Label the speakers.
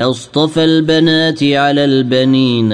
Speaker 1: أصطفى البنات على البنين